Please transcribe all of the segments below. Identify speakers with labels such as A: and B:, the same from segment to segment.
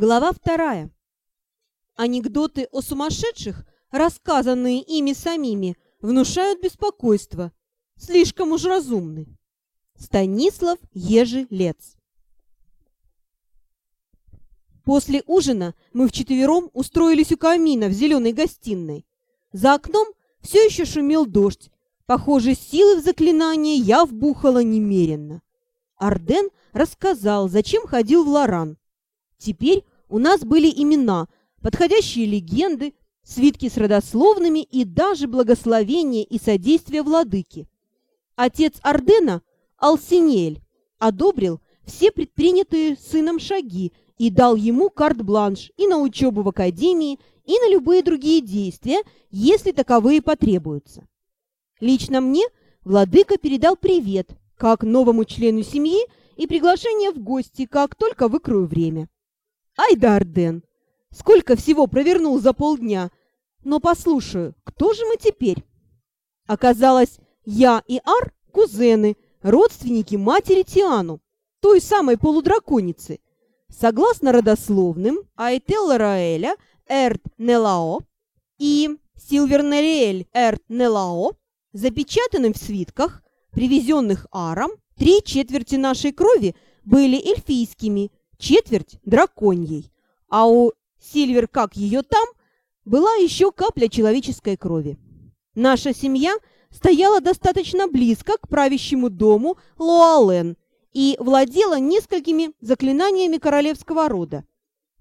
A: Глава вторая. Анекдоты о сумасшедших, рассказанные ими самими, внушают беспокойство. Слишком уж разумны. Станислав Ежелец. После ужина мы вчетвером устроились у камина в зеленой гостиной. За окном все еще шумел дождь. Похоже, силы в заклинание я вбухала немеренно. Арден рассказал, зачем ходил в Лоран. Теперь у нас были имена, подходящие легенды, свитки с родословными и даже благословение и содействие владыки. Отец Ардена, Алсинель, одобрил все предпринятые сыном шаги и дал ему карт-бланш и на учебу в академии, и на любые другие действия, если таковые потребуются. Лично мне владыка передал привет, как новому члену семьи, и приглашение в гости, как только выкрою время. Ай да Арден! Сколько всего провернул за полдня! Но послушаю, кто же мы теперь? Оказалось, я и Ар – кузены, родственники матери Тиану, той самой полудраконицы. Согласно родословным, Айтел Раэля Эрт Нелао и Силвернериэль Эрт Нелао, запечатанным в свитках, привезенных Аром, три четверти нашей крови были эльфийскими, четверть драконьей, а у Сильвер, как ее там, была еще капля человеческой крови. Наша семья стояла достаточно близко к правящему дому Луален и владела несколькими заклинаниями королевского рода.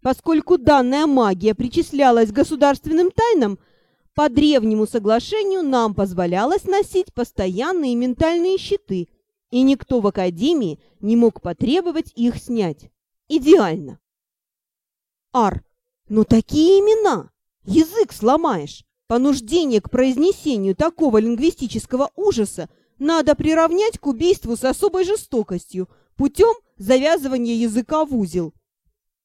A: Поскольку данная магия причислялась к государственным тайнам, по древнему соглашению нам позволялось носить постоянные ментальные щиты, и никто в Академии не мог потребовать их снять. Идеально. Ар, ну такие имена! Язык сломаешь! Понуждение к произнесению такого лингвистического ужаса надо приравнять к убийству с особой жестокостью путем завязывания языка в узел.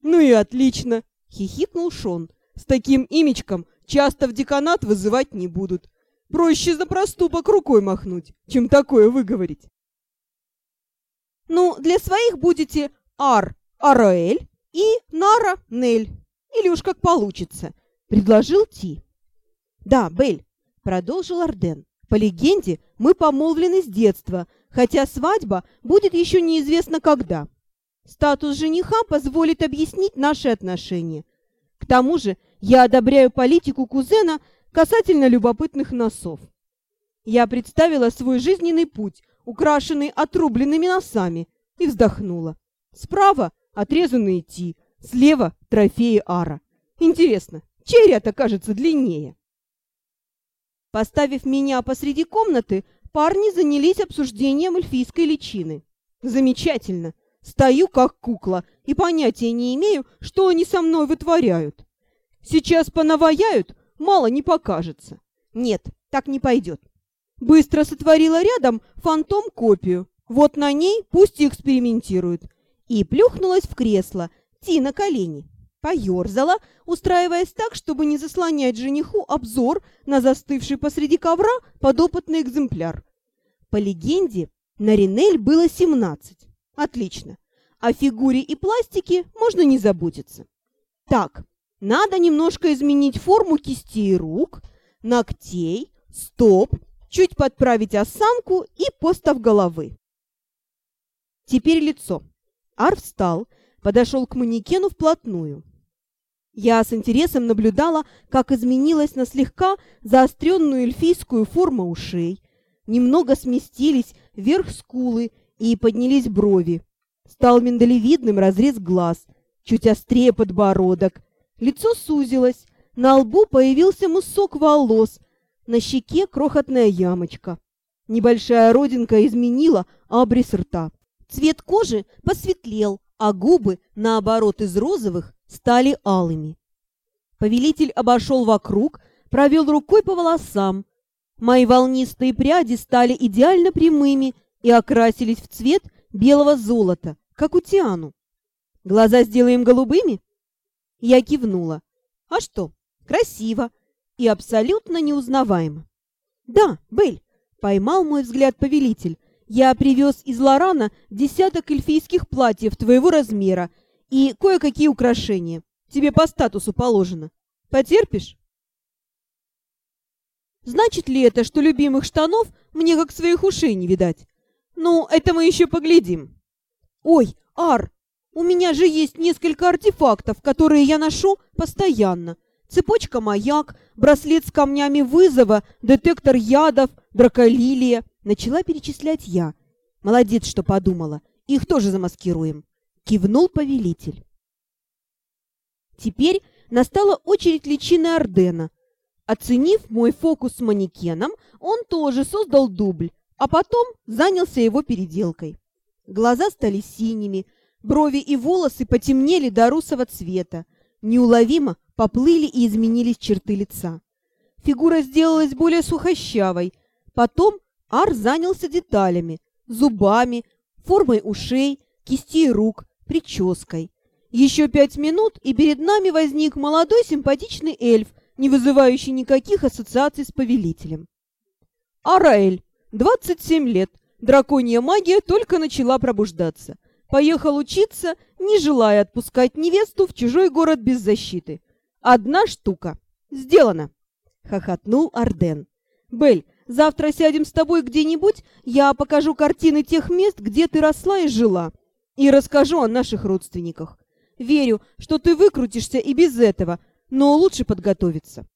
A: «Ну и отлично!» — хихикнул Шон. «С таким имечком часто в деканат вызывать не будут. Проще за проступок рукой махнуть, чем такое выговорить». «Ну, для своих будете Ар Араэль и Нара Нель, или уж как получится», — предложил Ти. «Да, Бель», — продолжил Арден, — «по легенде мы помолвлены с детства, хотя свадьба будет еще неизвестно когда. Статус жениха позволит объяснить наши отношения. К тому же я одобряю политику кузена касательно любопытных носов. Я представила свой жизненный путь, украшенный отрубленными носами, и вздохнула. Справа отрезанные Ти, слева трофеи Ара. Интересно, чей ряд окажется длиннее? Поставив меня посреди комнаты, парни занялись обсуждением эльфийской личины. Замечательно. Стою как кукла и понятия не имею, что они со мной вытворяют. Сейчас понаваяют, мало не покажется. Нет, так не пойдет. Быстро сотворила рядом фантом-копию. Вот на ней пусть и экспериментируют. И плюхнулась в кресло, Ти на колени. Поерзала, устраиваясь так, чтобы не заслонять жениху обзор на застывший посреди ковра подопытный экземпляр. По легенде, на Ринель было семнадцать. Отлично. О фигуре и пластике можно не заботиться. Так, надо немножко изменить форму кистей рук, ногтей, стоп, чуть подправить осанку и постав головы. Теперь лицо. Ар встал, подошел к манекену вплотную. Я с интересом наблюдала, как изменилась на слегка заостренную эльфийскую форму ушей. Немного сместились вверх скулы и поднялись брови. Стал миндалевидным разрез глаз, чуть острее подбородок. Лицо сузилось, на лбу появился мусок волос, на щеке крохотная ямочка. Небольшая родинка изменила абрис рта. Цвет кожи посветлел, а губы, наоборот, из розовых стали алыми. Повелитель обошел вокруг, провел рукой по волосам. Мои волнистые пряди стали идеально прямыми и окрасились в цвет белого золота, как у Тиану. Глаза сделаем голубыми? Я кивнула. А что, красиво и абсолютно неузнаваемо. Да, Бель, поймал мой взгляд повелитель. Я привез из Лорана десяток эльфийских платьев твоего размера и кое-какие украшения. Тебе по статусу положено. Потерпишь? Значит ли это, что любимых штанов мне как своих ушей не видать? Ну, это мы еще поглядим. Ой, Ар, у меня же есть несколько артефактов, которые я ношу постоянно. Цепочка-маяк, браслет с камнями вызова, детектор ядов, драколилия. Начала перечислять я. Молодец, что подумала. Их тоже замаскируем. Кивнул повелитель. Теперь настала очередь личины Ордена. Оценив мой фокус с манекеном, он тоже создал дубль, а потом занялся его переделкой. Глаза стали синими, брови и волосы потемнели до русого цвета, неуловимо поплыли и изменились черты лица. Фигура сделалась более сухощавой. Потом Ар занялся деталями, зубами, формой ушей, кистей рук, прической. Еще пять минут, и перед нами возник молодой симпатичный эльф, не вызывающий никаких ассоциаций с повелителем. Араэль, 27 лет, драконья магия только начала пробуждаться. Поехал учиться, не желая отпускать невесту в чужой город без защиты. Одна штука. Сделано. Хохотнул Арден. Бель, завтра сядем с тобой где-нибудь, я покажу картины тех мест, где ты росла и жила, и расскажу о наших родственниках. Верю, что ты выкрутишься и без этого, но лучше подготовиться.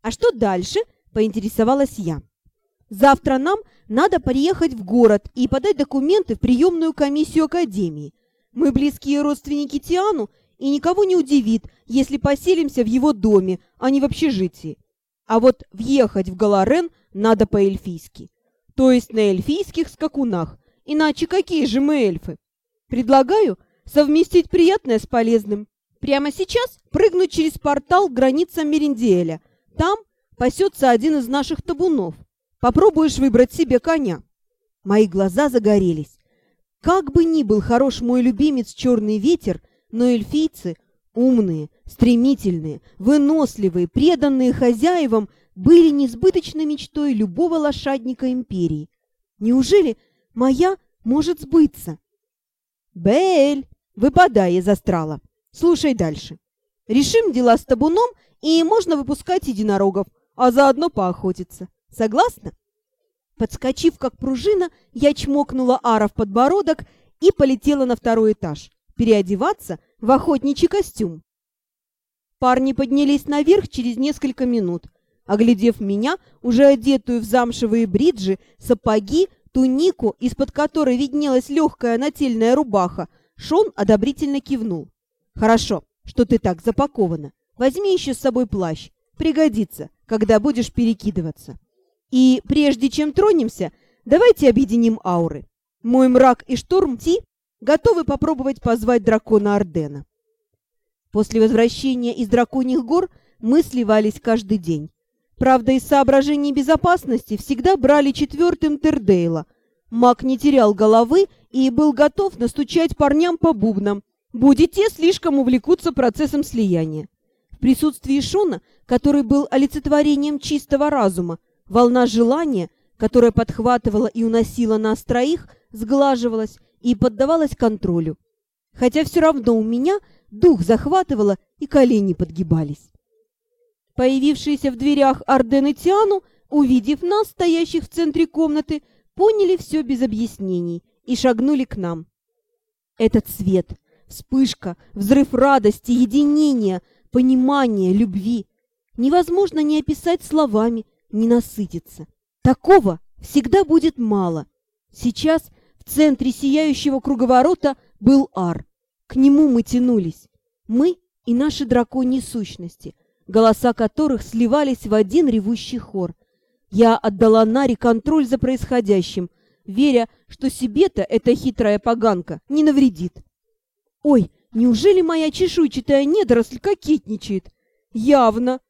A: А что дальше? Поинтересовалась я. Завтра нам надо приехать в город и подать документы в приемную комиссию Академии. Мы близкие родственники Тиану, и никого не удивит, если поселимся в его доме, а не в общежитии. А вот въехать в Галарен надо по-эльфийски. То есть на эльфийских скакунах. Иначе какие же мы эльфы? Предлагаю совместить приятное с полезным. Прямо сейчас прыгнуть через портал к границам Мериндиэля. Там пасется один из наших табунов. Попробуешь выбрать себе коня. Мои глаза загорелись. Как бы ни был хорош мой любимец черный ветер, но эльфийцы умные, стремительные, выносливые, преданные хозяевам были несбыточной мечтой любого лошадника империи. Неужели моя может сбыться? Бель, выпадай из астрала. Слушай дальше. Решим дела с табуном, и можно выпускать единорогов, а заодно поохотиться. Согласна?» Подскочив как пружина, я чмокнула Ара в подбородок и полетела на второй этаж, переодеваться в охотничий костюм. Парни поднялись наверх через несколько минут. Оглядев меня, уже одетую в замшевые бриджи, сапоги, тунику, из-под которой виднелась легкая нательная рубаха, Шон одобрительно кивнул. «Хорошо, что ты так запакована. Возьми еще с собой плащ. Пригодится, когда будешь перекидываться». И прежде чем тронемся, давайте объединим ауры. Мой мрак и шторм Ти готовы попробовать позвать дракона Ордена. После возвращения из драконьих гор мы сливались каждый день. Правда, из соображений безопасности всегда брали четвертым Тердейла. Маг не терял головы и был готов настучать парням по бубнам, будете слишком увлекутся процессом слияния. В присутствии Шона, который был олицетворением чистого разума, Волна желания, которая подхватывала и уносила нас троих, сглаживалась и поддавалась контролю. Хотя все равно у меня дух захватывало и колени подгибались. Появившиеся в дверях Арден и Тиану, увидев нас, стоящих в центре комнаты, поняли все без объяснений и шагнули к нам. Этот свет, вспышка, взрыв радости, единения, понимания, любви невозможно не описать словами, не насытиться. Такого всегда будет мало. Сейчас в центре сияющего круговорота был Ар. К нему мы тянулись. Мы и наши драконьи сущности, голоса которых сливались в один ревущий хор. Я отдала Наре контроль за происходящим, веря, что себе-то эта хитрая поганка не навредит. Ой, неужели моя чешуйчатая недоросль кокетничает? Явно.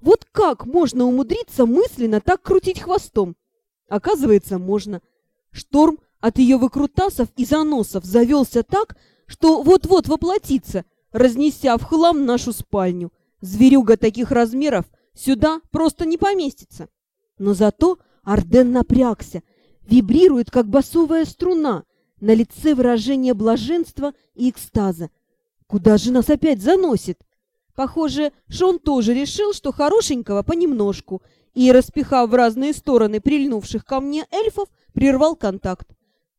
A: Вот как можно умудриться мысленно так крутить хвостом? Оказывается, можно. Шторм от ее выкрутасов и заносов завелся так, что вот-вот воплотится, разнеся в хлам нашу спальню. Зверюга таких размеров сюда просто не поместится. Но зато Арден напрягся, вибрирует, как басовая струна, На лице выражение блаженства и экстаза. Куда же нас опять заносит? Похоже, Шон тоже решил, что хорошенького понемножку, и, распихав в разные стороны прильнувших ко мне эльфов, прервал контакт.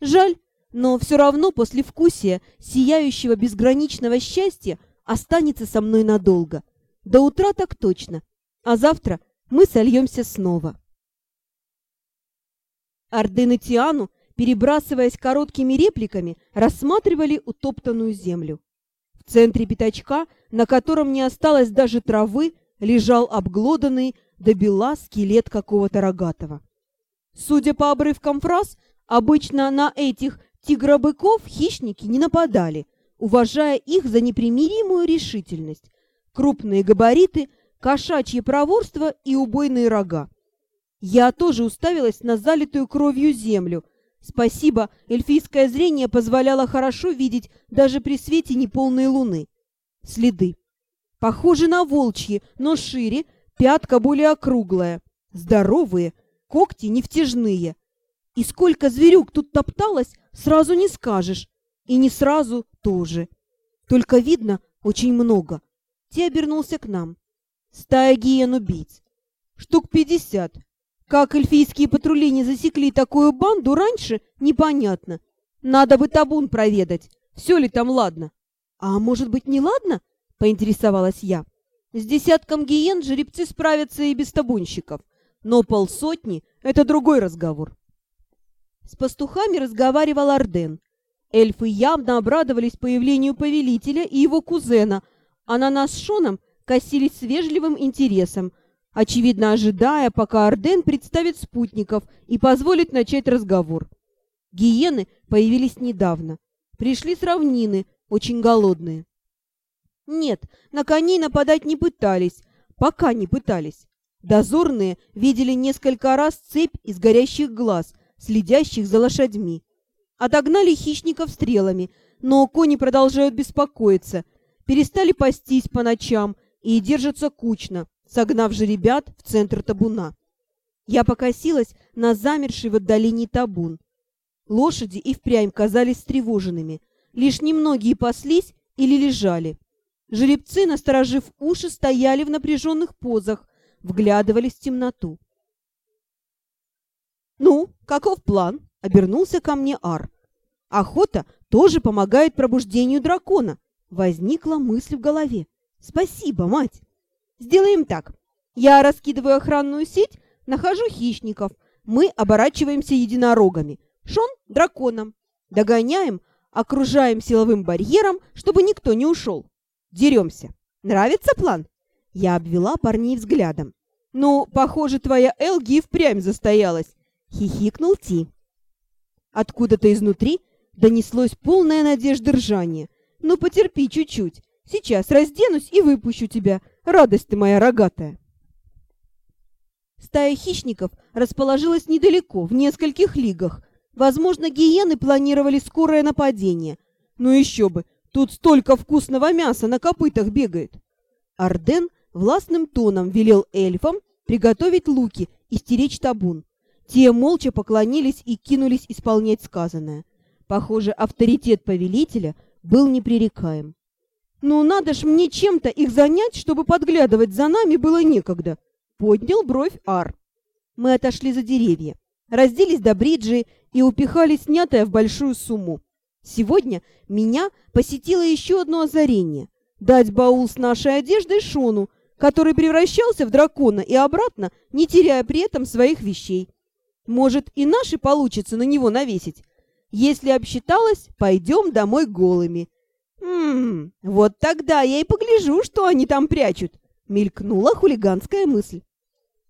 A: Жаль, но все равно послевкусие сияющего безграничного счастья останется со мной надолго. До утра так точно, а завтра мы сольемся снова. Арден и Тиану, перебрасываясь короткими репликами, рассматривали утоптанную землю. В центре пятачка, на котором не осталось даже травы, лежал обглоданный до бела скелет какого-то рогатого. Судя по обрывкам фраз, обычно на этих тигробыков хищники не нападали, уважая их за непримиримую решительность, крупные габариты, кошачье проворство и убойные рога. Я тоже уставилась на залитую кровью землю. Спасибо, эльфийское зрение позволяло хорошо видеть даже при свете неполной луны. Следы. Похожи на волчьи, но шире, пятка более округлая. Здоровые, когти нефтяжные. И сколько зверюк тут топталось, сразу не скажешь. И не сразу тоже. Только видно очень много. Те обернулся к нам. Стая гиен-убийц. Штук пятьдесят. Как эльфийские патрули не засекли такую банду раньше, непонятно. Надо бы табун проведать, все ли там ладно. А может быть, не ладно? Поинтересовалась я. С десятком гиен жеребцы справятся и без табунщиков. Но полсотни — это другой разговор. С пастухами разговаривал Арден. Эльфы явно обрадовались появлению повелителя и его кузена, а на нас с Шоном косились с вежливым интересом, очевидно ожидая, пока Арден представит спутников и позволит начать разговор. Гиены появились недавно. Пришли с равнины, очень голодные. Нет, на коней нападать не пытались, пока не пытались. Дозорные видели несколько раз цепь из горящих глаз, следящих за лошадьми. Отогнали хищников стрелами, но кони продолжают беспокоиться, перестали пастись по ночам и держатся кучно, согнав же ребят в центр табуна. Я покосилась на замерший в отдалении табун. Лошади и впрямь казались встревоженными. Лишь немногие паслись или лежали. Жеребцы, насторожив уши, стояли в напряженных позах, вглядывались в темноту. «Ну, каков план?» — обернулся ко мне Ар. «Охота тоже помогает пробуждению дракона», — возникла мысль в голове. «Спасибо, мать!» Сделаем так. Я раскидываю охранную сеть, нахожу хищников. Мы оборачиваемся единорогами. Шон — драконом. Догоняем, окружаем силовым барьером, чтобы никто не ушел. Деремся. Нравится план? Я обвела парней взглядом. «Ну, похоже, твоя Элги и впрямь застоялась!» — хихикнул Ти. Откуда-то изнутри донеслось полное надежды ржание. «Ну, потерпи чуть-чуть. Сейчас разденусь и выпущу тебя радость ты моя рогатая!» Стая хищников расположилась недалеко, в нескольких лигах. Возможно, гиены планировали скорое нападение. Но еще бы, тут столько вкусного мяса на копытах бегает. Арден властным тоном велел эльфам приготовить луки и стеречь табун. Те молча поклонились и кинулись исполнять сказанное. Похоже, авторитет повелителя был непререкаем. «Ну, надо ж мне чем-то их занять, чтобы подглядывать за нами было некогда», — поднял бровь Ар. Мы отошли за деревья, разделись до бриджи и упихали снятое в большую сумму. Сегодня меня посетило еще одно озарение — дать баул с нашей одеждой Шону, который превращался в дракона и обратно, не теряя при этом своих вещей. Может, и наши получится на него навесить. Если обсчиталось, пойдем домой голыми. «Ммм, вот тогда я и погляжу, что они там прячут», — мелькнула хулиганская мысль.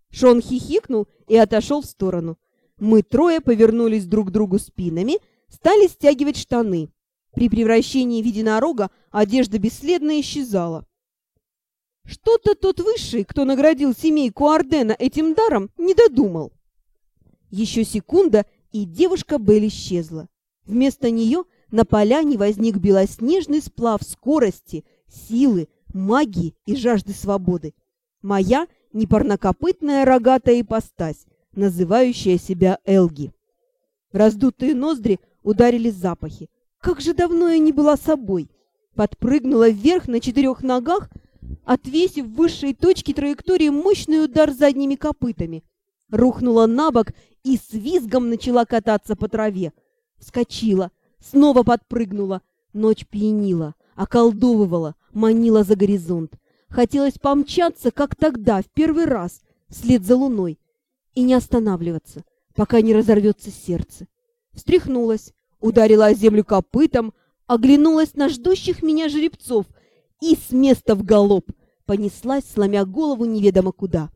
A: Шон хихикнул и отошел в сторону. Мы трое повернулись друг к другу спинами, стали стягивать штаны. При превращении в единорога одежда бесследно исчезала. Что-то тот высший, кто наградил семейку Ардена этим даром, не додумал. Еще секунда, и девушка Белль исчезла. Вместо нее на поляне возник белоснежный сплав скорости, силы, магии и жажды свободы. Моя непарнокопытная рогатая ипостась, называющая себя Элги. Раздутые ноздри ударили запахи. Как же давно я не была собой! Подпрыгнула вверх на четырех ногах, отвесив в высшей точке траектории мощный удар задними копытами. Рухнула на бок и с визгом начала кататься по траве. Вскочила, снова подпрыгнула. Ночь пьянила, околдовывала, манила за горизонт. Хотелось помчаться, как тогда, в первый раз, вслед за луной, и не останавливаться, пока не разорвется сердце. Встряхнулась, ударила о землю копытом, оглянулась на ждущих меня жеребцов и с места в галоп понеслась, сломя голову неведомо куда.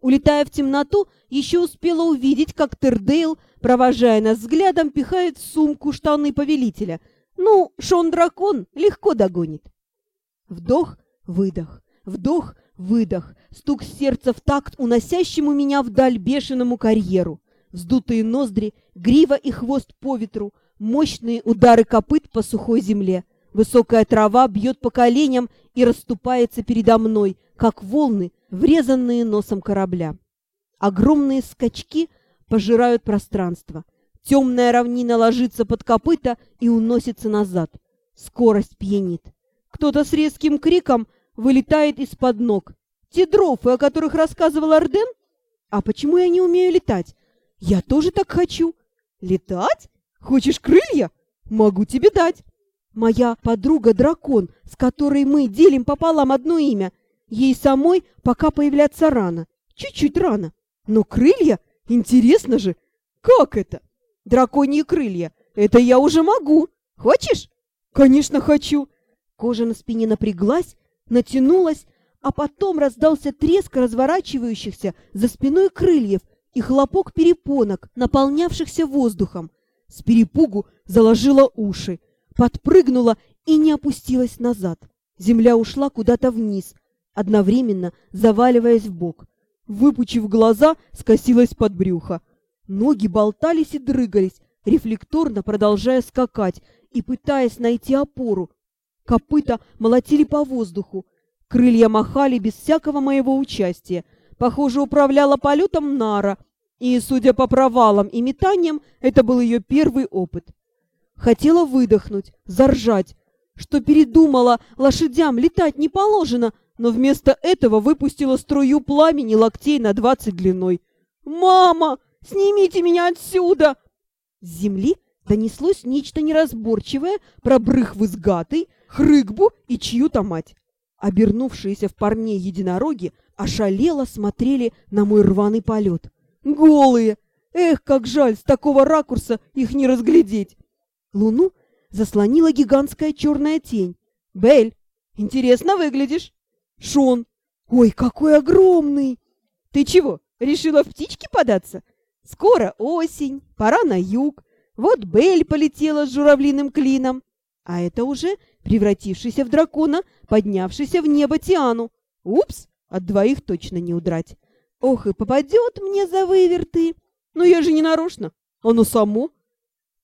A: Улетая в темноту, еще успела увидеть, как Тердейл, провожая нас взглядом, пихает в сумку штаны повелителя. Ну, Шон-дракон легко догонит. Вдох, выдох, вдох, выдох, стук сердца в такт уносящему меня вдаль бешеному карьеру. Вздутые ноздри, грива и хвост по ветру, мощные удары копыт по сухой земле. Высокая трава бьет по коленям и расступается передо мной, как волны, врезанные носом корабля. Огромные скачки пожирают пространство. Темная равнина ложится под копыта и уносится назад. Скорость пьянит. Кто-то с резким криком вылетает из-под ног. Те дрофы, о которых рассказывал Арден? А почему я не умею летать? Я тоже так хочу. Летать? Хочешь крылья? Могу тебе дать. Моя подруга-дракон, с которой мы делим пополам одно имя, ей самой пока появляться рано. Чуть-чуть рано. Но крылья? Интересно же. Как это? Драконьи крылья. Это я уже могу. Хочешь? Конечно, хочу. Кожа на спине напряглась, натянулась, а потом раздался треск разворачивающихся за спиной крыльев и хлопок перепонок, наполнявшихся воздухом. С перепугу заложила уши, подпрыгнула и не опустилась назад. Земля ушла куда-то вниз, одновременно заваливаясь в бок. Выпучив глаза, скосилась под брюхо. Ноги болтались и дрыгались, рефлекторно продолжая скакать и пытаясь найти опору. Копыта молотили по воздуху, крылья махали без всякого моего участия. Похоже, управляла полетом Нара — и, судя по провалам и метаниям, это был ее первый опыт. Хотела выдохнуть, заржать, что передумала, лошадям летать не положено, но вместо этого выпустила струю пламени локтей на двадцать длиной. «Мама, снимите меня отсюда!» С земли донеслось нечто неразборчивое про брыхвы с хрыгбу и чью-то мать. Обернувшиеся в парней единороги ошалело смотрели на мой рваный полет. Голые! Эх, как жаль, с такого ракурса их не разглядеть. Луну заслонила гигантская черная тень. Бель, интересно выглядишь. Шон, ой, какой огромный! Ты чего, решила в птички податься? Скоро осень, пора на юг. Вот Бель полетела с журавлиным клином. А это уже превратившийся в дракона, поднявшийся в небо Тиану. Упс, от двоих точно не удрать. Ох, и попадет мне за выверты. Но я же не нарочно. Оно само.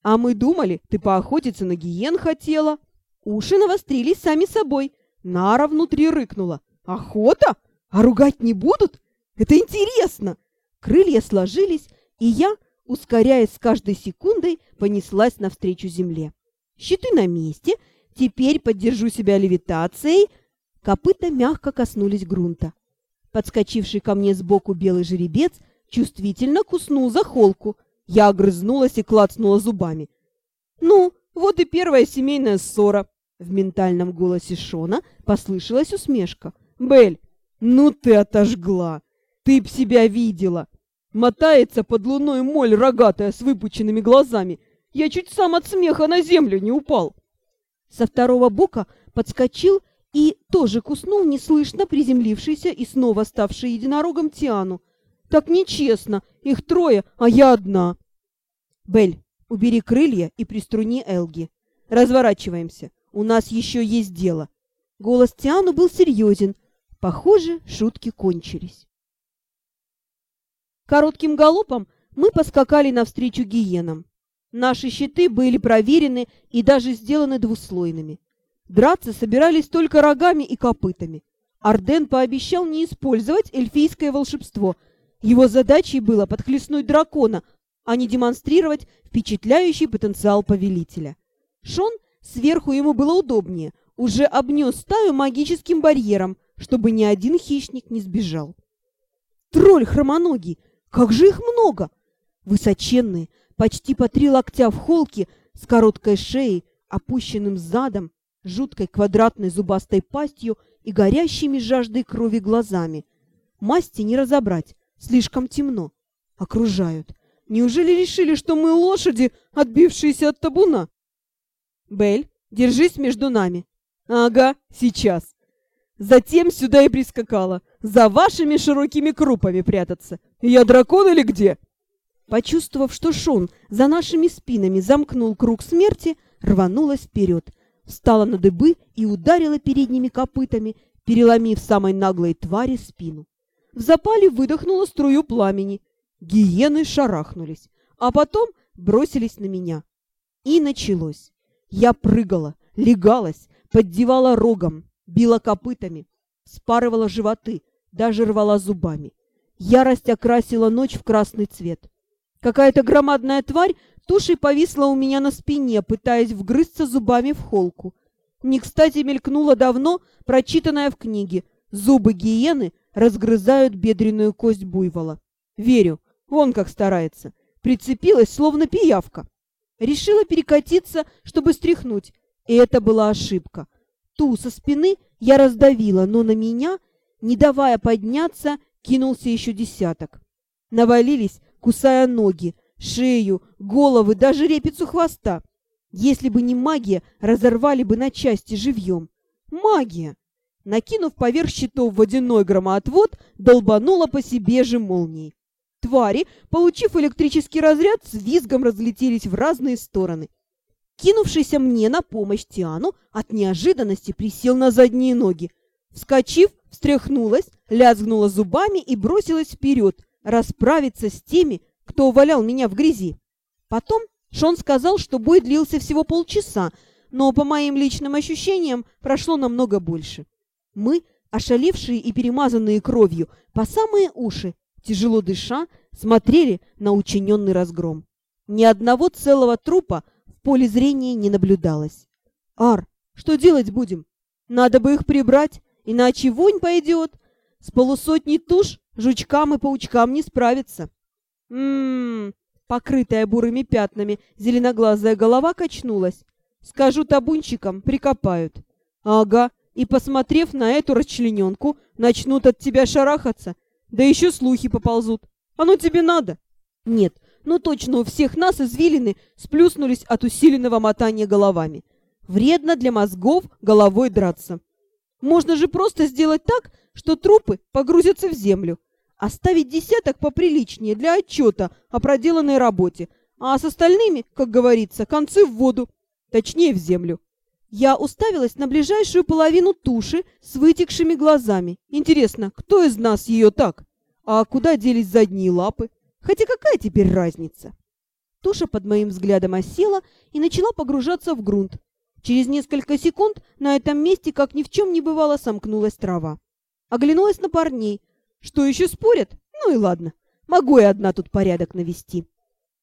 A: А мы думали, ты поохотиться на гиен хотела. Уши навострились сами собой. Нара внутри рыкнула. Охота? А ругать не будут? Это интересно. Крылья сложились, и я, ускоряясь с каждой секундой, понеслась навстречу земле. Щиты на месте. Теперь поддержу себя левитацией. Копыта мягко коснулись грунта. Подскочивший ко мне сбоку белый жеребец чувствительно куснул за холку. Я огрызнулась и клацнула зубами. «Ну, вот и первая семейная ссора!» В ментальном голосе Шона послышалась усмешка. «Бель, ну ты отожгла! Ты б себя видела! Мотается под луной моль рогатая с выпученными глазами. Я чуть сам от смеха на землю не упал!» Со второго бока подскочил и тоже куснул неслышно приземлившийся и снова ставший единорогом Тиану. «Так нечестно! Их трое, а я одна!» «Бель, убери крылья и приструни Элги. Разворачиваемся, у нас еще есть дело». Голос Тиану был серьезен. Похоже, шутки кончились. Коротким галопом мы поскакали навстречу гиенам. Наши щиты были проверены и даже сделаны двуслойными. Драться собирались только рогами и копытами. Арден пообещал не использовать эльфийское волшебство. Его задачей было подхлестнуть дракона, а не демонстрировать впечатляющий потенциал повелителя. Шон сверху ему было удобнее, уже обнес стаю магическим барьером, чтобы ни один хищник не сбежал. Тролль хромоногий! Как же их много! Высоченные, почти по три локтя в холке, с короткой шеей, опущенным задом, жуткой квадратной зубастой пастью и горящими жаждой крови глазами. Масти не разобрать, слишком темно. Окружают. Неужели решили, что мы лошади, отбившиеся от табуна? Бель, держись между нами. Ага, сейчас. Затем сюда и прискакала. За вашими широкими крупами прятаться. Я дракон или где? Почувствовав, что Шон за нашими спинами замкнул круг смерти, рванулась вперед, встала на дыбы и ударила передними копытами, переломив самой наглой твари спину. В запале выдохнула струю пламени. Гиены шарахнулись, а потом бросились на меня. И началось. Я прыгала, легалась, поддевала рогом, била копытами, спарывала животы, даже рвала зубами. Ярость окрасила ночь в красный цвет. Какая-то громадная тварь тушей повисла у меня на спине, пытаясь вгрызться зубами в холку. Не кстати мелькнула давно прочитанная в книге «Зубы гиены разгрызают бедренную кость буйвола». Верю, вон как старается. Прицепилась, словно пиявка. Решила перекатиться, чтобы стряхнуть, и это была ошибка. Ту со спины я раздавила, но на меня, не давая подняться, кинулся еще десяток. Навалились, кусая ноги, шею, головы, даже репицу хвоста. Если бы не магия, разорвали бы на части живьем. Магия! Накинув поверх щитов водяной громоотвод, долбанула по себе же молнией. Твари, получив электрический разряд, с визгом разлетелись в разные стороны. Кинувшийся мне на помощь Тиану от неожиданности присел на задние ноги. Вскочив, встряхнулась, лязгнула зубами и бросилась вперед, расправиться с теми, кто увалял меня в грязи. Потом Шон сказал, что бой длился всего полчаса, но, по моим личным ощущениям, прошло намного больше. Мы, ошалевшие и перемазанные кровью, по самые уши, тяжело дыша, смотрели на учиненный разгром. Ни одного целого трупа в поле зрения не наблюдалось. «Ар, что делать будем? Надо бы их прибрать, иначе вонь пойдет. С полусотни туш Жучкам и паучкам не справиться. Ммм, покрытая бурыми пятнами, зеленоглазая голова качнулась. Скажу табунчикам, прикопают. Ага, и, посмотрев на эту расчлененку, начнут от тебя шарахаться. Да еще слухи поползут. Оно тебе надо? Нет, ну точно у всех нас извилины сплюснулись от усиленного мотания головами. Вредно для мозгов головой драться. Можно же просто сделать так, что трупы погрузятся в землю, оставить десяток поприличнее для отчета о проделанной работе, а с остальными, как говорится, концы в воду, точнее в землю. Я уставилась на ближайшую половину туши с вытекшими глазами. Интересно, кто из нас ее так? А куда делись задние лапы? Хотя какая теперь разница? Туша под моим взглядом осела и начала погружаться в грунт. Через несколько секунд на этом месте, как ни в чем не бывало, сомкнулась трава. Оглянулась на парней. Что еще спорят? Ну и ладно. Могу я одна тут порядок навести.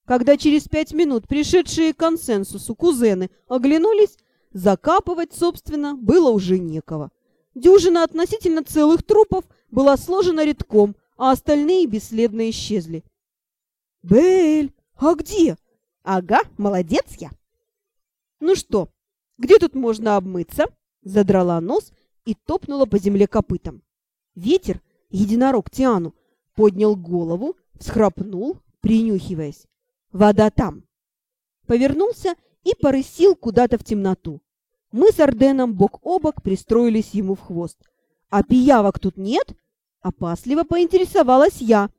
A: Когда через пять минут пришедшие к консенсусу кузены оглянулись, закапывать, собственно, было уже некого. Дюжина относительно целых трупов была сложена редком, а остальные бесследно исчезли. «Бель, а где?» «Ага, молодец я!» «Ну что, где тут можно обмыться?» Задрала нос и топнула по земле копытом. Ветер, единорог Тиану, поднял голову, всхрапнул, принюхиваясь. Вода там. Повернулся и порысил куда-то в темноту. Мы с Орденом бок о бок пристроились ему в хвост. А пиявок тут нет? Опасливо поинтересовалась я.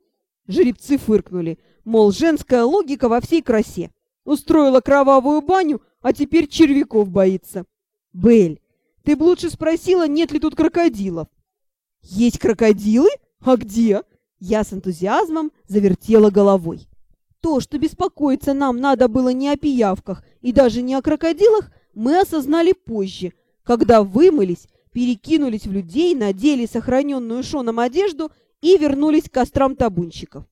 A: Жеребцы фыркнули, мол, женская логика во всей красе. Устроила кровавую баню, а теперь червяков боится. Бель, ты бы лучше спросила, нет ли тут крокодилов. «Есть крокодилы? А где?» Я с энтузиазмом завертела головой. То, что беспокоиться нам надо было не о пиявках и даже не о крокодилах, мы осознали позже, когда вымылись, перекинулись в людей, надели сохраненную Шоном одежду и вернулись к кострам табунщиков.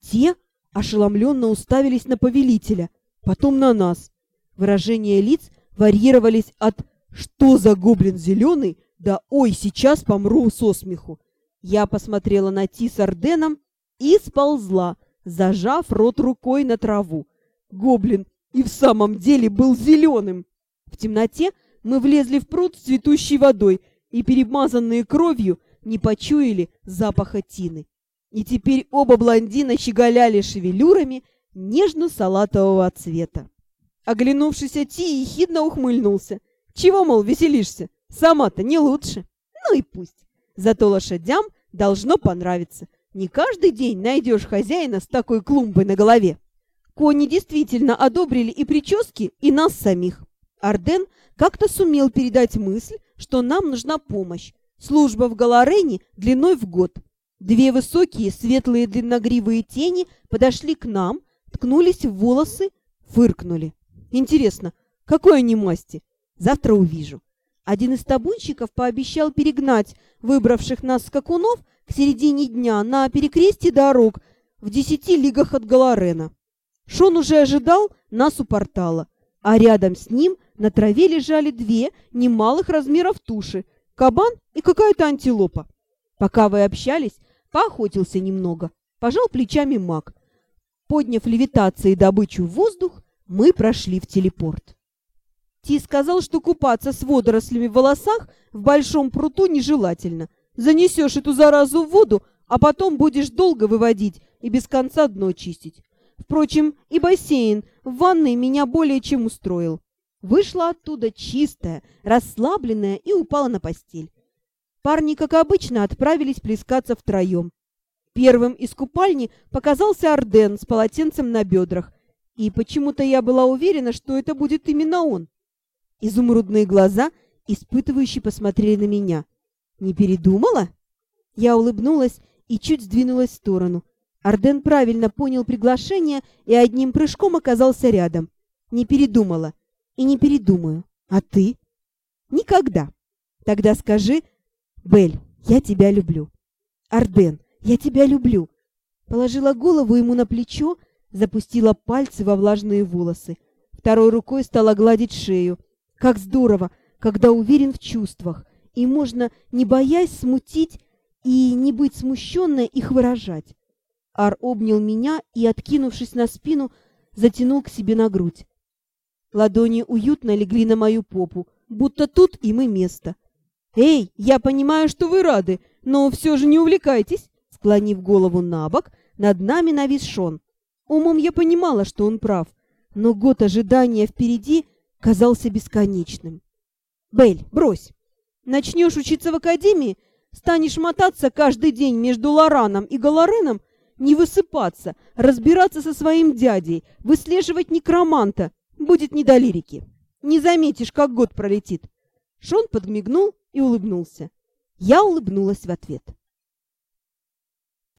A: Те ошеломленно уставились на повелителя, потом на нас. Выражения лиц варьировались от «что за гоблин зеленый?» до «ой, сейчас помру со смеху». Я посмотрела на Ти с Орденом и сползла, зажав рот рукой на траву. Гоблин и в самом деле был зеленым. В темноте мы влезли в пруд с цветущей водой и, перемазанные кровью, не почуяли запаха тины. И теперь оба блондина щеголяли шевелюрами нежно-салатового цвета. Оглянувшись Ти, ехидно ухмыльнулся. «Чего, мол, веселишься? Сама-то не лучше. Ну и пусть. Зато лошадям должно понравиться. Не каждый день найдешь хозяина с такой клумбой на голове». Кони действительно одобрили и прически, и нас самих. Арден как-то сумел передать мысль, что нам нужна помощь. Служба в Галарене длиной в год. Две высокие светлые длинногривые тени подошли к нам, ткнулись в волосы, фыркнули. Интересно, какой они масти? Завтра увижу. Один из табунщиков пообещал перегнать выбравших нас скакунов к середине дня на перекрестье дорог в десяти лигах от Галарена. Шон уже ожидал нас у портала, а рядом с ним на траве лежали две немалых размеров туши, кабан и какая-то антилопа. Пока вы общались, поохотился немного, пожал плечами маг. Подняв левитацией добычу в воздух, мы прошли в телепорт. Ти сказал, что купаться с водорослями в волосах в большом пруту нежелательно. Занесешь эту заразу в воду, а потом будешь долго выводить и без конца дно чистить. Впрочем, и бассейн в ванной меня более чем устроил. Вышла оттуда чистая, расслабленная и упала на постель. Парни, как обычно, отправились плескаться втроем. Первым из купальни показался Арден с полотенцем на бедрах, и почему-то я была уверена, что это будет именно он. Изумрудные глаза, испытывающие, посмотрели на меня. «Не передумала?» Я улыбнулась и чуть сдвинулась в сторону. Арден правильно понял приглашение и одним прыжком оказался рядом. Не передумала. И не передумаю. А ты? Никогда. Тогда скажи, Бель, я тебя люблю. Арден, я тебя люблю. Положила голову ему на плечо, запустила пальцы во влажные волосы. Второй рукой стала гладить шею. Как здорово, когда уверен в чувствах, и можно, не боясь смутить и не быть смущенной, их выражать. Ар обнял меня и, откинувшись на спину, затянул к себе на грудь. Ладони уютно легли на мою попу, будто тут им и место. «Эй, я понимаю, что вы рады, но все же не увлекайтесь!» Склонив голову на бок, над нами навис Шон. Умом я понимала, что он прав, но год ожидания впереди казался бесконечным. «Бель, брось! Начнешь учиться в академии, станешь мотаться каждый день между Лораном и Галареном не высыпаться, разбираться со своим дядей, выслеживать некроманта. Будет не до лирики. Не заметишь, как год пролетит. Шон подмигнул и улыбнулся. Я улыбнулась в ответ.